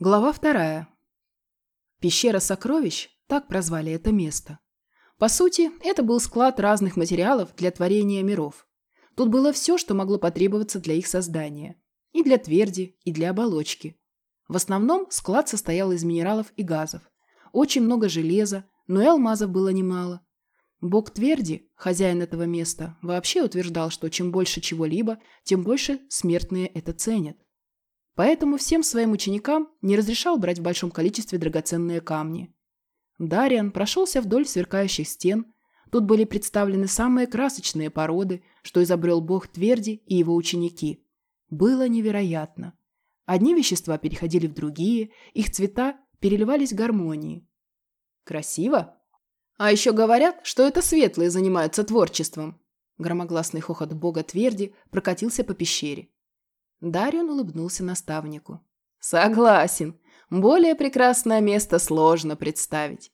Глава вторая. Пещера сокровищ, так прозвали это место. По сути, это был склад разных материалов для творения миров. Тут было все, что могло потребоваться для их создания. И для тверди, и для оболочки. В основном склад состоял из минералов и газов. Очень много железа, но и алмазов было немало. Бог Тверди, хозяин этого места, вообще утверждал, что чем больше чего-либо, тем больше смертные это ценят. Поэтому всем своим ученикам не разрешал брать в большом количестве драгоценные камни. Дариан прошелся вдоль сверкающих стен. Тут были представлены самые красочные породы, что изобрел бог Тверди и его ученики. Было невероятно. Одни вещества переходили в другие, их цвета переливались гармонией. Красиво? А еще говорят, что это светлые занимаются творчеством. Громогласный хохот бога Тверди прокатился по пещере. Дарион улыбнулся наставнику. «Согласен. Более прекрасное место сложно представить.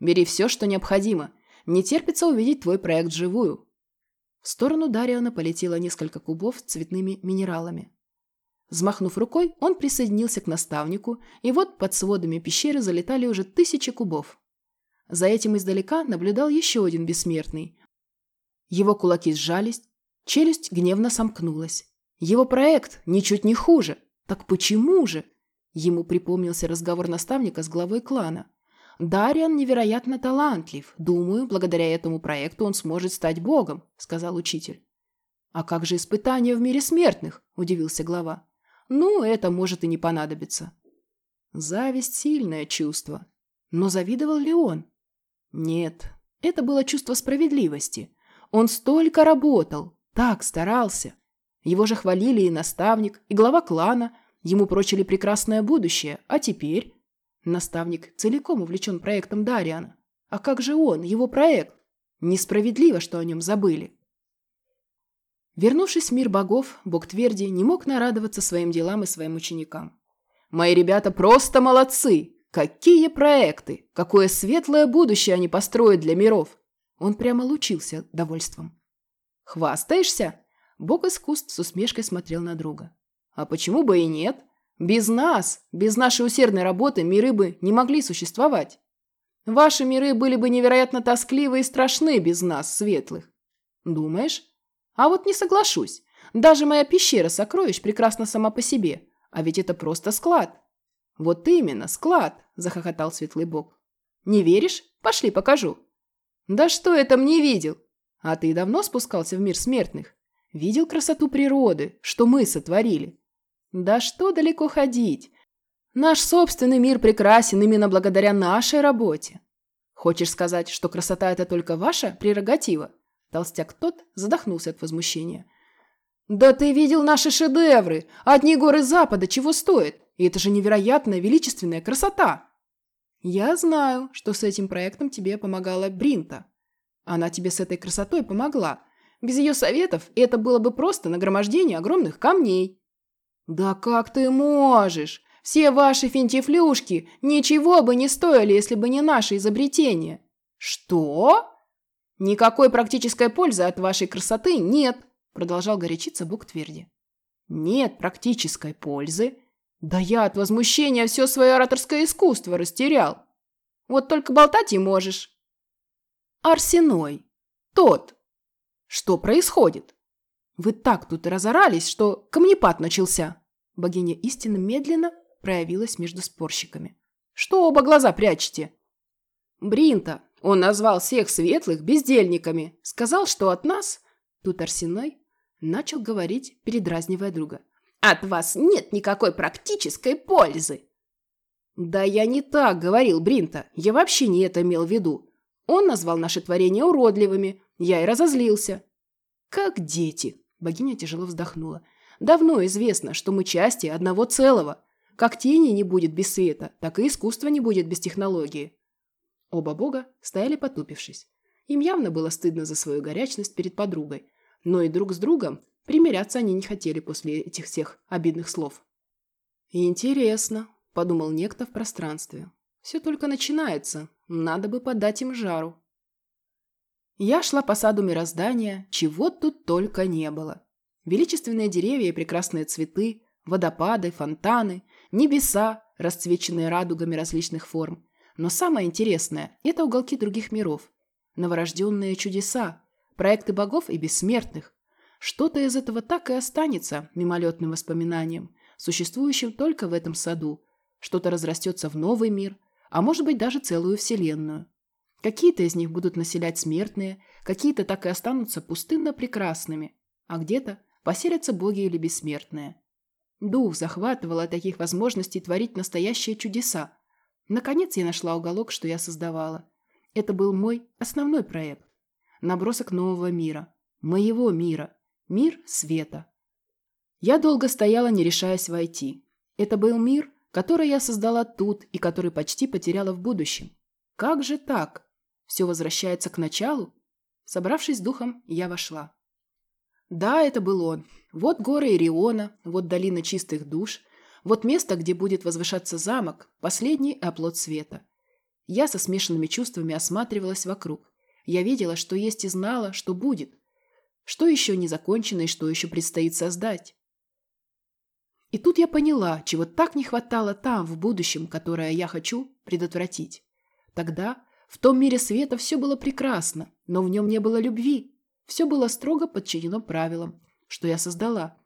Бери все, что необходимо. Не терпится увидеть твой проект вживую». В сторону Дариона полетело несколько кубов с цветными минералами. Взмахнув рукой, он присоединился к наставнику, и вот под сводами пещеры залетали уже тысячи кубов. За этим издалека наблюдал еще один бессмертный. Его кулаки сжались, челюсть гневно сомкнулась. Его проект ничуть не хуже. Так почему же? Ему припомнился разговор наставника с главой клана. «Дариан невероятно талантлив. Думаю, благодаря этому проекту он сможет стать богом», — сказал учитель. «А как же испытания в мире смертных?» — удивился глава. «Ну, это может и не понадобиться». Зависть — сильное чувство. Но завидовал ли он? Нет, это было чувство справедливости. Он столько работал, так старался. Его же хвалили и наставник, и глава клана. Ему прочили прекрасное будущее. А теперь? Наставник целиком увлечен проектом Дариана. А как же он, его проект? Несправедливо, что о нем забыли. Вернувшись в мир богов, бог Тверди не мог нарадоваться своим делам и своим ученикам. «Мои ребята просто молодцы! Какие проекты! Какое светлое будущее они построят для миров!» Он прямо лучился довольством. «Хвастаешься?» Бог искусств с усмешкой смотрел на друга. «А почему бы и нет? Без нас, без нашей усердной работы миры бы не могли существовать. Ваши миры были бы невероятно тоскливы и страшны без нас, светлых. Думаешь? А вот не соглашусь. Даже моя пещера сокровищ прекрасна сама по себе. А ведь это просто склад». «Вот именно, склад!» – захохотал светлый бог. «Не веришь? Пошли покажу». «Да что я там не видел? А ты давно спускался в мир смертных?» Видел красоту природы, что мы сотворили? Да что далеко ходить? Наш собственный мир прекрасен именно благодаря нашей работе. Хочешь сказать, что красота – это только ваша прерогатива? Толстяк тот задохнулся от возмущения. «Да ты видел наши шедевры! Одни горы Запада чего стоят? И это же невероятная величественная красота!» «Я знаю, что с этим проектом тебе помогала Бринта. Она тебе с этой красотой помогла, без ее советов это было бы просто нагромождение огромных камней. «Да как ты можешь? Все ваши финтифлюшки ничего бы не стоили, если бы не наше изобретение». «Что?» «Никакой практической пользы от вашей красоты нет», продолжал горячиться Бук Тверди. «Нет практической пользы? Да я от возмущения все свое ораторское искусство растерял. Вот только болтать и можешь». «Арсеной. Тот, что происходит? Вы так тут разорались, что камнепад начался. Богиня истины медленно проявилась между спорщиками. Что оба глаза прячете? Бринта, он назвал всех светлых бездельниками. Сказал, что от нас... Тут Арсеной начал говорить, передразнивая друга. От вас нет никакой практической пользы. Да я не так говорил, Бринта. Я вообще не это имел в виду. Он назвал наши творения уродливыми, я и разозлился. Как дети, богиня тяжело вздохнула. Давно известно, что мы части одного целого. Как тени не будет без света, так и искусства не будет без технологии. Оба бога стояли потупившись. Им явно было стыдно за свою горячность перед подругой, но и друг с другом примиряться они не хотели после этих всех обидных слов. «Интересно», – подумал некто в пространстве. «Все только начинается. Надо бы подать им жару». Я шла по саду мироздания, чего тут только не было. Величественные деревья и прекрасные цветы, водопады, фонтаны, небеса, расцвеченные радугами различных форм. Но самое интересное – это уголки других миров. Новорожденные чудеса, проекты богов и бессмертных. Что-то из этого так и останется мимолетным воспоминанием, существующим только в этом саду. Что-то разрастется в новый мир, а может быть даже целую вселенную. Какие-то из них будут населять смертные, какие-то так и останутся пустынно прекрасными, а где-то поселятся боги или бессмертные. Дух захватывал от таких возможностей творить настоящие чудеса. Наконец я нашла уголок, что я создавала. Это был мой основной проект. Набросок нового мира. Моего мира. Мир света. Я долго стояла, не решаясь войти. Это был мир, который я создала тут и который почти потеряла в будущем. Как же так? Все возвращается к началу? Собравшись с духом, я вошла. Да, это был он. Вот горы Ириона, вот долина чистых душ, вот место, где будет возвышаться замок, последний оплот света. Я со смешанными чувствами осматривалась вокруг. Я видела, что есть и знала, что будет. Что еще не закончено и что еще предстоит создать. И тут я поняла, чего так не хватало там, в будущем, которое я хочу предотвратить. Тогда в том мире света все было прекрасно, но в нем не было любви. Все было строго подчинено правилам, что я создала.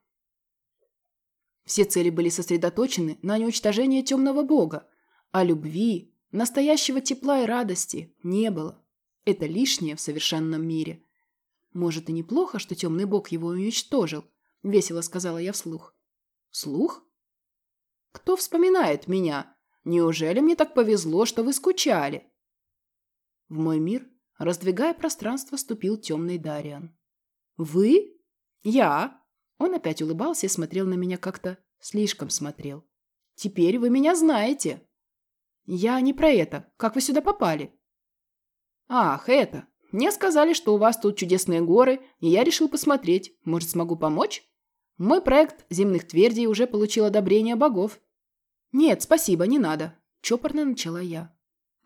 Все цели были сосредоточены на неуничтожении темного бога, а любви, настоящего тепла и радости не было. Это лишнее в совершенном мире. Может, и неплохо, что темный бог его уничтожил, весело сказала я вслух. Слух? Кто вспоминает меня? Неужели мне так повезло, что вы скучали? В мой мир, раздвигая пространство, ступил темный Дариан. Вы? Я? Он опять улыбался и смотрел на меня как-то слишком смотрел. Теперь вы меня знаете. Я не про это. Как вы сюда попали? Ах, это. Мне сказали, что у вас тут чудесные горы, и я решил посмотреть. Может, смогу помочь? Мой проект земных твердей уже получил одобрение богов. Нет, спасибо, не надо. Чопорно начала я.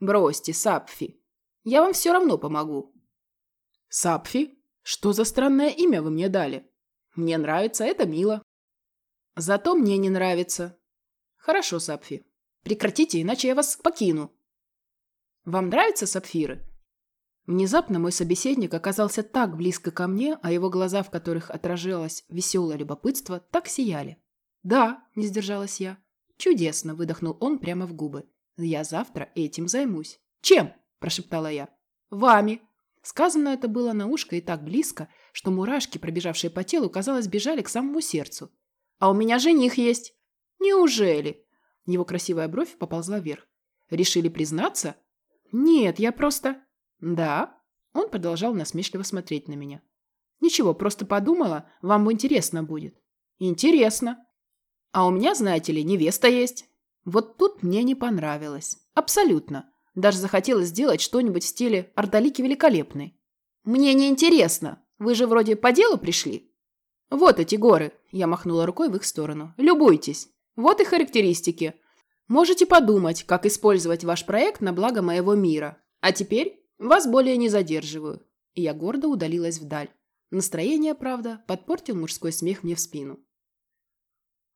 Бросьте, Сапфи. Я вам все равно помогу. Сапфи? Что за странное имя вы мне дали? Мне нравится, это мило. Зато мне не нравится. Хорошо, Сапфи. Прекратите, иначе я вас покину. Вам нравятся сапфиры? Внезапно мой собеседник оказался так близко ко мне, а его глаза, в которых отражалось веселое любопытство, так сияли. «Да», – не сдержалась я. «Чудесно», – выдохнул он прямо в губы. «Я завтра этим займусь». «Чем?» – прошептала я. «Вами». Сказано это было на ушко и так близко, что мурашки, пробежавшие по телу, казалось, бежали к самому сердцу. «А у меня жених есть». «Неужели?» Его красивая бровь поползла вверх. «Решили признаться?» «Нет, я просто...» «Да?» Он продолжал насмешливо смотреть на меня. «Ничего, просто подумала, вам интересно будет». «Интересно. А у меня, знаете ли, невеста есть». Вот тут мне не понравилось. Абсолютно. Даже захотелось сделать что-нибудь в стиле «Ордалики великолепной». «Мне не интересно. Вы же вроде по делу пришли?» «Вот эти горы», – я махнула рукой в их сторону. «Любуйтесь. Вот и характеристики. Можете подумать, как использовать ваш проект на благо моего мира. А теперь вас более не задерживаю. И я гордо удалилась вдаль. Настроение, правда, подпортил мужской смех мне в спину.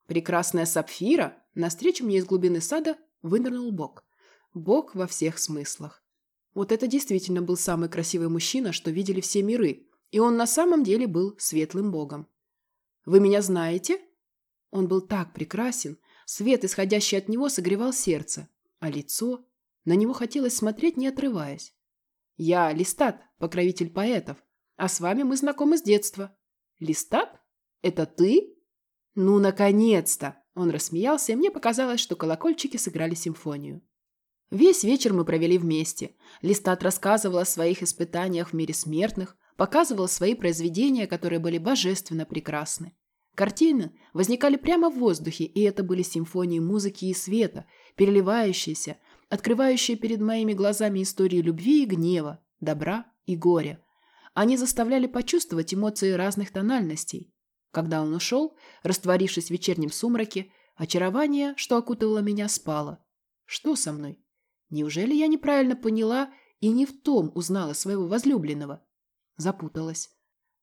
Прекрасная сапфира навстречу мне из глубины сада вынырнул Бог. Бог во всех смыслах. Вот это действительно был самый красивый мужчина, что видели все миры, и он на самом деле был светлым богом. «Вы меня знаете?» Он был так прекрасен, свет, исходящий от него, согревал сердце, а лицо... На него хотелось смотреть, не отрываясь. Я Листат, покровитель поэтов, а с вами мы знакомы с детства. Листат? Это ты? Ну, наконец-то! Он рассмеялся, и мне показалось, что колокольчики сыграли симфонию. Весь вечер мы провели вместе. Листат рассказывал о своих испытаниях в мире смертных, показывал свои произведения, которые были божественно прекрасны. Картины возникали прямо в воздухе, и это были симфонии музыки и света, переливающиеся, открывающие перед моими глазами истории любви и гнева, добра и горя. Они заставляли почувствовать эмоции разных тональностей. Когда он ушел, растворившись в вечернем сумраке, очарование, что окутывало меня, спало. Что со мной? Неужели я неправильно поняла и не в том узнала своего возлюбленного? Запуталась.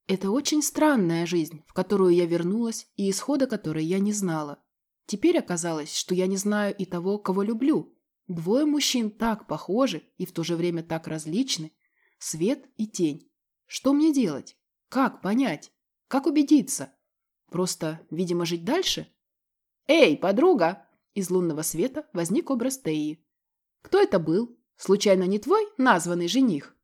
Это очень странная жизнь, в которую я вернулась и исхода которой я не знала. Теперь оказалось, что я не знаю и того, кого люблю. Двое мужчин так похожи и в то же время так различны. Свет и тень. Что мне делать? Как понять? Как убедиться? Просто, видимо, жить дальше? «Эй, подруга!» Из лунного света возник образ Теи. «Кто это был? Случайно не твой названный жених?»